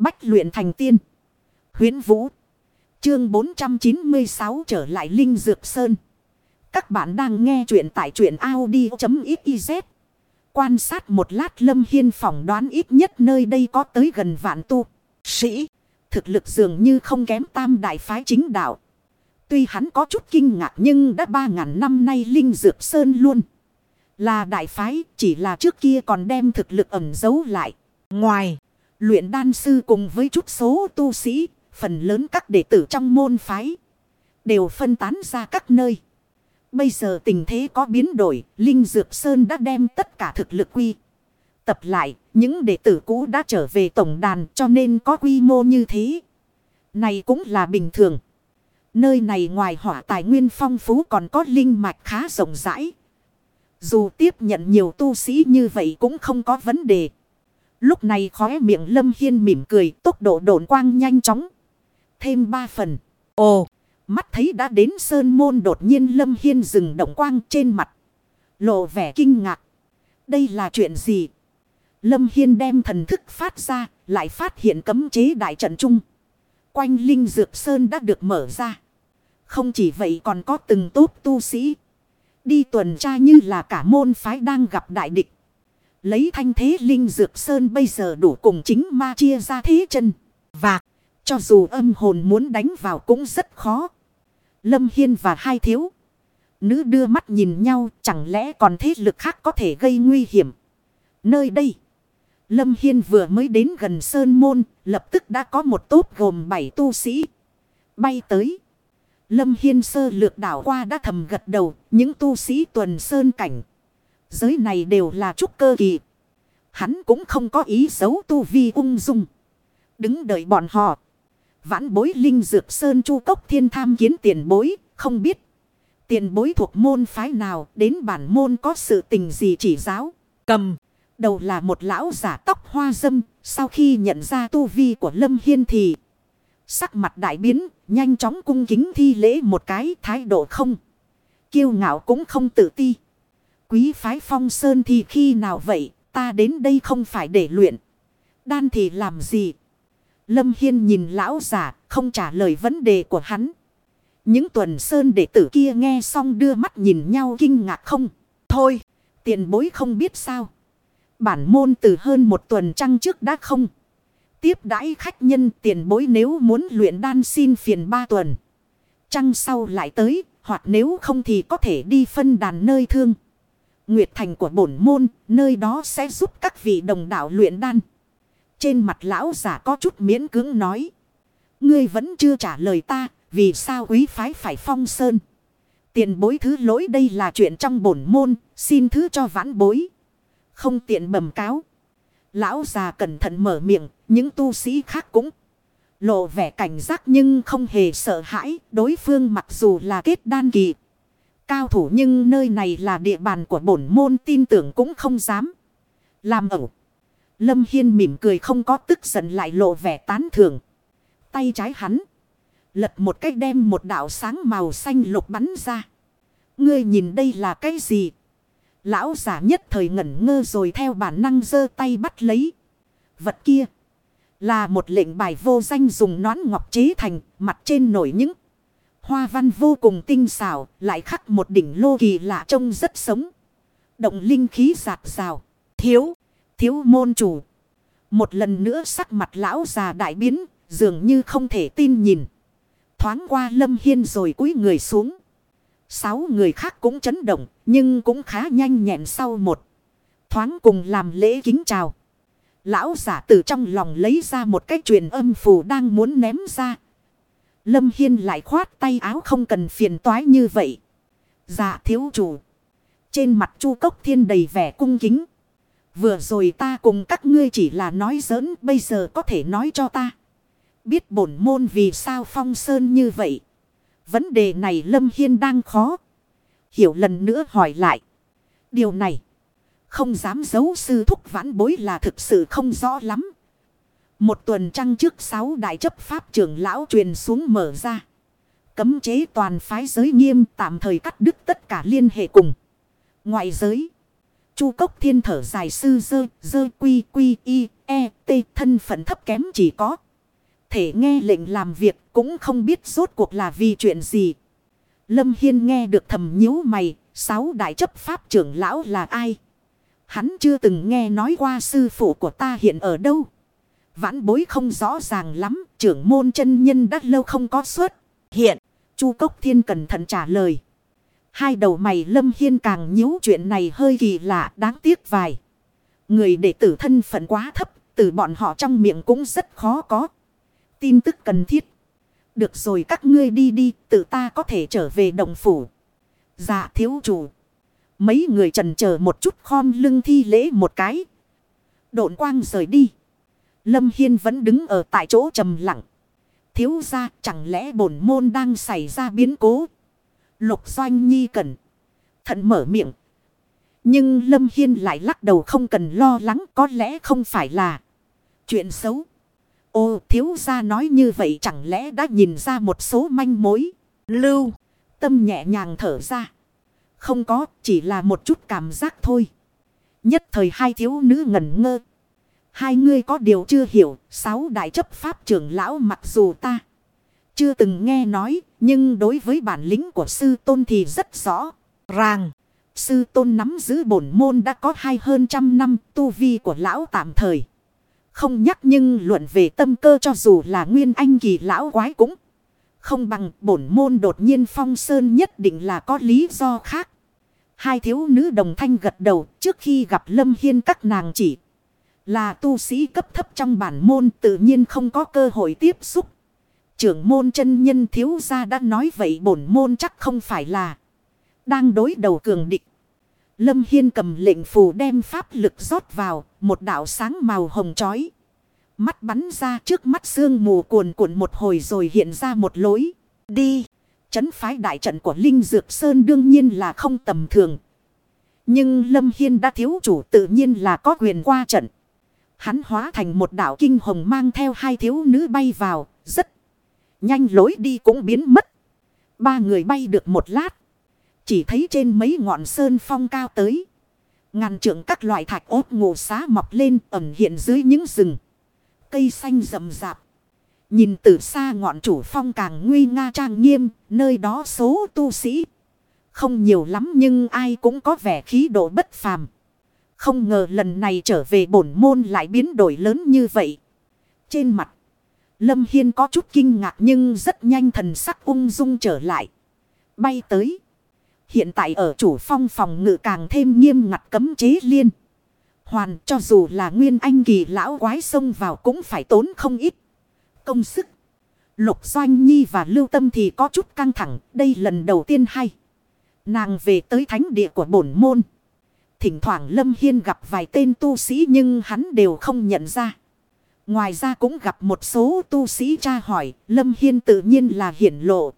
Bách luyện thành tiên. Huyến Vũ. Chương 496 trở lại Linh Dược Sơn. Các bạn đang nghe truyện tại truyện Audi.xyz. Quan sát một lát Lâm Hiên phỏng đoán ít nhất nơi đây có tới gần vạn tu. Sĩ. Thực lực dường như không kém tam đại phái chính đạo. Tuy hắn có chút kinh ngạc nhưng đã ba ngàn năm nay Linh Dược Sơn luôn. Là đại phái, chỉ là trước kia còn đem thực lực ẩn giấu lại. Ngoài. Luyện đan sư cùng với chút số tu sĩ, phần lớn các đệ tử trong môn phái, đều phân tán ra các nơi. Bây giờ tình thế có biến đổi, Linh Dược Sơn đã đem tất cả thực lực quy. Tập lại, những đệ tử cũ đã trở về tổng đàn cho nên có quy mô như thế. Này cũng là bình thường. Nơi này ngoài hỏa tài nguyên phong phú còn có linh mạch khá rộng rãi. Dù tiếp nhận nhiều tu sĩ như vậy cũng không có vấn đề. Lúc này khóe miệng Lâm Hiên mỉm cười tốc độ độn quang nhanh chóng. Thêm ba phần. Ồ, mắt thấy đã đến sơn môn đột nhiên Lâm Hiên dừng động quang trên mặt. Lộ vẻ kinh ngạc. Đây là chuyện gì? Lâm Hiên đem thần thức phát ra, lại phát hiện cấm chế đại trận trung. Quanh Linh Dược Sơn đã được mở ra. Không chỉ vậy còn có từng tốt tu sĩ. Đi tuần tra như là cả môn phái đang gặp đại địch. Lấy thanh thế linh dược sơn bây giờ đủ cùng chính ma chia ra thế chân. Và, cho dù âm hồn muốn đánh vào cũng rất khó. Lâm Hiên và hai thiếu. Nữ đưa mắt nhìn nhau, chẳng lẽ còn thế lực khác có thể gây nguy hiểm. Nơi đây. Lâm Hiên vừa mới đến gần Sơn Môn. Lập tức đã có một tốt gồm bảy tu sĩ. Bay tới. Lâm Hiên sơ lược đảo qua đã thầm gật đầu. Những tu sĩ tuần Sơn cảnh. Giới này đều là trúc cơ kỳ. Hắn cũng không có ý xấu tu vi ung dung. Đứng đợi bọn họ. Vãn bối linh dược sơn chu cốc thiên tham kiến tiền bối. Không biết. Tiền bối thuộc môn phái nào đến bản môn có sự tình gì chỉ giáo. Cầm. Đầu là một lão giả tóc hoa dâm. Sau khi nhận ra tu vi của Lâm Hiên thì. Sắc mặt đại biến. Nhanh chóng cung kính thi lễ một cái thái độ không. Kiêu ngạo cũng không tự ti. Quý phái phong sơn thì khi nào vậy, ta đến đây không phải để luyện. Đan thì làm gì? Lâm Hiên nhìn lão giả, không trả lời vấn đề của hắn. Những tuần sơn đệ tử kia nghe xong đưa mắt nhìn nhau kinh ngạc không? Thôi, tiền bối không biết sao. Bản môn từ hơn một tuần trăng trước đã không. Tiếp đãi khách nhân tiền bối nếu muốn luyện đan xin phiền ba tuần. Trăng sau lại tới, hoặc nếu không thì có thể đi phân đàn nơi thương. Nguyệt thành của bổn môn, nơi đó sẽ giúp các vị đồng đạo luyện đan. Trên mặt lão giả có chút miễn cưỡng nói. Ngươi vẫn chưa trả lời ta, vì sao quý phái phải phong sơn. Tiền bối thứ lỗi đây là chuyện trong bổn môn, xin thứ cho vãn bối. Không tiện bẩm cáo. Lão già cẩn thận mở miệng, những tu sĩ khác cũng lộ vẻ cảnh giác nhưng không hề sợ hãi. Đối phương mặc dù là kết đan kỳ cao thủ nhưng nơi này là địa bàn của bổn môn tin tưởng cũng không dám. Làm ẩu. Lâm Hiên mỉm cười không có tức giận lại lộ vẻ tán thưởng. Tay trái hắn. Lật một cách đem một đạo sáng màu xanh lục bắn ra. Ngươi nhìn đây là cái gì? Lão giả nhất thời ngẩn ngơ rồi theo bản năng giơ tay bắt lấy. Vật kia. Là một lệnh bài vô danh dùng nón ngọc chế thành, mặt trên nổi những Hoa văn vô cùng tinh xảo, lại khắc một đỉnh lô kỳ lạ trông rất sống. Động linh khí giạt rào. Thiếu, thiếu môn chủ. Một lần nữa sắc mặt lão già đại biến, dường như không thể tin nhìn. Thoáng qua lâm hiên rồi cúi người xuống. Sáu người khác cũng chấn động, nhưng cũng khá nhanh nhẹn sau một. Thoáng cùng làm lễ kính chào. Lão giả từ trong lòng lấy ra một cái truyền âm phù đang muốn ném ra, Lâm Hiên lại khoát tay áo không cần phiền toái như vậy. Dạ thiếu chủ. Trên mặt chu cốc thiên đầy vẻ cung kính. Vừa rồi ta cùng các ngươi chỉ là nói giỡn, bây giờ có thể nói cho ta. Biết bổn môn vì sao phong sơn như vậy. Vấn đề này Lâm Hiên đang khó. Hiểu lần nữa hỏi lại. Điều này. Không dám giấu sư thúc vãn bối là thực sự không rõ lắm. Một tuần trăng trước sáu đại chấp pháp trưởng lão truyền xuống mở ra. Cấm chế toàn phái giới nghiêm tạm thời cắt đứt tất cả liên hệ cùng. Ngoại giới. Chu cốc thiên thở dài sư dơ dơ quy quy y E, T thân phận thấp kém chỉ có. Thể nghe lệnh làm việc cũng không biết rốt cuộc là vì chuyện gì. Lâm Hiên nghe được thầm nhíu mày, sáu đại chấp pháp trưởng lão là ai? Hắn chưa từng nghe nói qua sư phụ của ta hiện ở đâu. Vãn bối không rõ ràng lắm, trưởng môn chân nhân đã lâu không có xuất Hiện, Chu Cốc Thiên cẩn thận trả lời. Hai đầu mày Lâm Hiên càng nhíu chuyện này hơi kỳ lạ, đáng tiếc vài. Người đệ tử thân phận quá thấp, từ bọn họ trong miệng cũng rất khó có. Tin tức cần thiết. Được rồi các ngươi đi đi, tự ta có thể trở về đồng phủ. Dạ thiếu chủ. Mấy người trần chờ một chút khom lưng thi lễ một cái. Độn quang rời đi. Lâm Hiên vẫn đứng ở tại chỗ trầm lặng. Thiếu ra chẳng lẽ bổn môn đang xảy ra biến cố. Lục doanh nhi cần. Thận mở miệng. Nhưng Lâm Hiên lại lắc đầu không cần lo lắng có lẽ không phải là chuyện xấu. Ô thiếu ra nói như vậy chẳng lẽ đã nhìn ra một số manh mối. Lưu. Tâm nhẹ nhàng thở ra. Không có chỉ là một chút cảm giác thôi. Nhất thời hai thiếu nữ ngẩn ngơ. Hai ngươi có điều chưa hiểu. Sáu đại chấp pháp trưởng lão mặc dù ta chưa từng nghe nói. Nhưng đối với bản lĩnh của sư tôn thì rất rõ. Ràng. Sư tôn nắm giữ bổn môn đã có hai hơn trăm năm, tu vi của lão tạm thời. Không nhắc nhưng luận về tâm cơ cho dù là nguyên anh kỳ lão quái cũng không bằng bổn môn đột nhiên phong sơn nhất định là có lý do khác. Hai thiếu nữ đồng thanh gật đầu, trước khi gặp Lâm Hiên các nàng chỉ là tu sĩ cấp thấp trong bản môn tự nhiên không có cơ hội tiếp xúc. Trưởng môn chân nhân thiếu gia đã nói vậy bổn môn chắc không phải là đang đối đầu cường địch. Lâm Hiên cầm lệnh phù đem pháp lực rót vào, một đạo sáng màu hồng chói. Mắt bắn ra trước mắt sương mù cuồn cuộn một hồi rồi hiện ra một lối. Đi! Chấn phái đại trận của Linh Dược Sơn đương nhiên là không tầm thường. Nhưng Lâm Hiên đã thiếu chủ tự nhiên là có quyền qua trận. Hắn hóa thành một đảo kinh hồng mang theo hai thiếu nữ bay vào, rất nhanh lối đi cũng biến mất. Ba người bay được một lát. Chỉ thấy trên mấy ngọn sơn phong cao tới. Ngàn trượng các loại thạch ốt ngộ xá mọc lên ẩn hiện dưới những rừng. Cây xanh rậm rạp. Nhìn từ xa ngọn chủ phong càng nguy nga trang nghiêm, nơi đó số tu sĩ. Không nhiều lắm nhưng ai cũng có vẻ khí độ bất phàm. Không ngờ lần này trở về bổn môn lại biến đổi lớn như vậy. Trên mặt, Lâm Hiên có chút kinh ngạc nhưng rất nhanh thần sắc ung dung trở lại. Bay tới. Hiện tại ở chủ phong phòng ngự càng thêm nghiêm ngặt cấm chế liên. Hoàn cho dù là nguyên anh kỳ lão quái xông vào cũng phải tốn không ít. Công sức. Lục Doanh Nhi và Lưu Tâm thì có chút căng thẳng. Đây lần đầu tiên hay. Nàng về tới thánh địa của bổn môn. Thỉnh thoảng Lâm Hiên gặp vài tên tu sĩ nhưng hắn đều không nhận ra. Ngoài ra cũng gặp một số tu sĩ tra hỏi. Lâm Hiên tự nhiên là hiển lộ.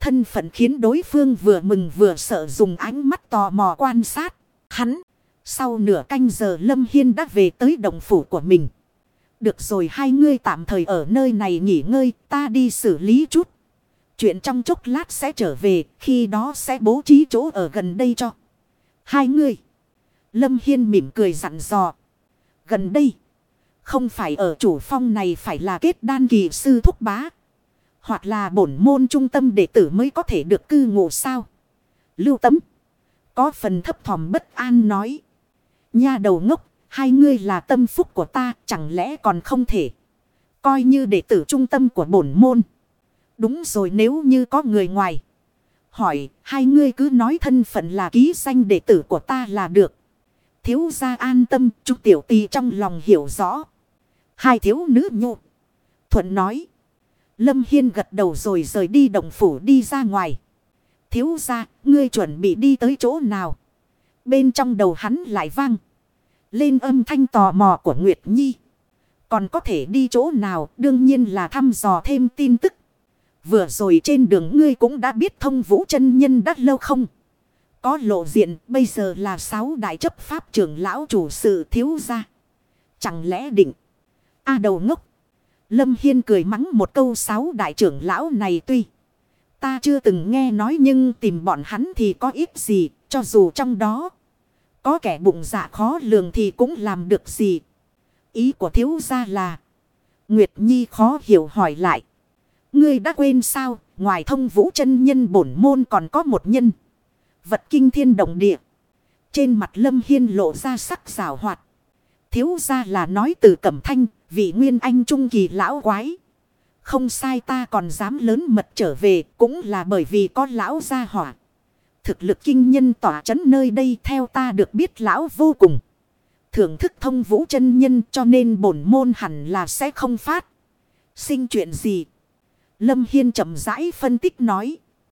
Thân phận khiến đối phương vừa mừng vừa sợ dùng ánh mắt tò mò quan sát. Hắn. Sau nửa canh giờ Lâm Hiên đã về tới đồng phủ của mình. Được rồi hai ngươi tạm thời ở nơi này nghỉ ngơi, ta đi xử lý chút. Chuyện trong chốc lát sẽ trở về, khi đó sẽ bố trí chỗ ở gần đây cho. Hai ngươi. Lâm Hiên mỉm cười dặn dò. Gần đây. Không phải ở chủ phong này phải là kết đan kỳ sư thúc bá. Hoặc là bổn môn trung tâm đệ tử mới có thể được cư ngụ sao. Lưu tấm. Có phần thấp thỏm bất an nói. Nha đầu ngốc. Hai ngươi là tâm phúc của ta. Chẳng lẽ còn không thể. Coi như đệ tử trung tâm của bổn môn. Đúng rồi, nếu như có người ngoài. Hỏi. Hai ngươi cứ nói thân phận là ký danh đệ tử của ta là được. Thiếu gia an tâm. Chú tiểu tì trong lòng hiểu rõ. Hai thiếu nữ nhụ. Thuận nói. Lâm Hiên gật đầu rồi rời đi động phủ đi ra ngoài. Thiếu gia, ngươi chuẩn bị đi tới chỗ nào? Bên trong đầu hắn lại vang. Lên âm thanh tò mò của Nguyệt Nhi. Còn có thể đi chỗ nào đương nhiên là thăm dò thêm tin tức. Vừa rồi trên đường ngươi cũng đã biết thông vũ chân nhân đã lâu không? Có lộ diện bây giờ là sáu đại chấp pháp trưởng lão chủ sự thiếu gia. Chẳng lẽ định. A đầu ngốc. Lâm Hiên cười mắng một câu sáu đại trưởng lão này tuy. Ta chưa từng nghe nói nhưng tìm bọn hắn thì có ít gì. Cho dù trong đó có kẻ bụng dạ khó lường thì cũng làm được gì. Ý của thiếu gia là. Nguyệt Nhi khó hiểu hỏi lại. Ngươi đã quên sao, ngoài thông vũ chân nhân bổn môn còn có một nhân. Vật kinh thiên động địa. Trên mặt Lâm Hiên lộ ra sắc rào hoạt. Thiếu ra là nói từ cẩm thanh, vị nguyên anh trung kỳ lão quái. Không sai ta còn dám lớn mật trở về cũng là bởi vì có lão gia hỏa. Thực lực kinh nhân tỏa chấn nơi đây theo ta được biết lão vô cùng. Thưởng thức thông vũ chân nhân cho nên bổn môn hẳn là sẽ không phát. Sinh chuyện gì? Lâm Hiên chậm rãi phân tích nói.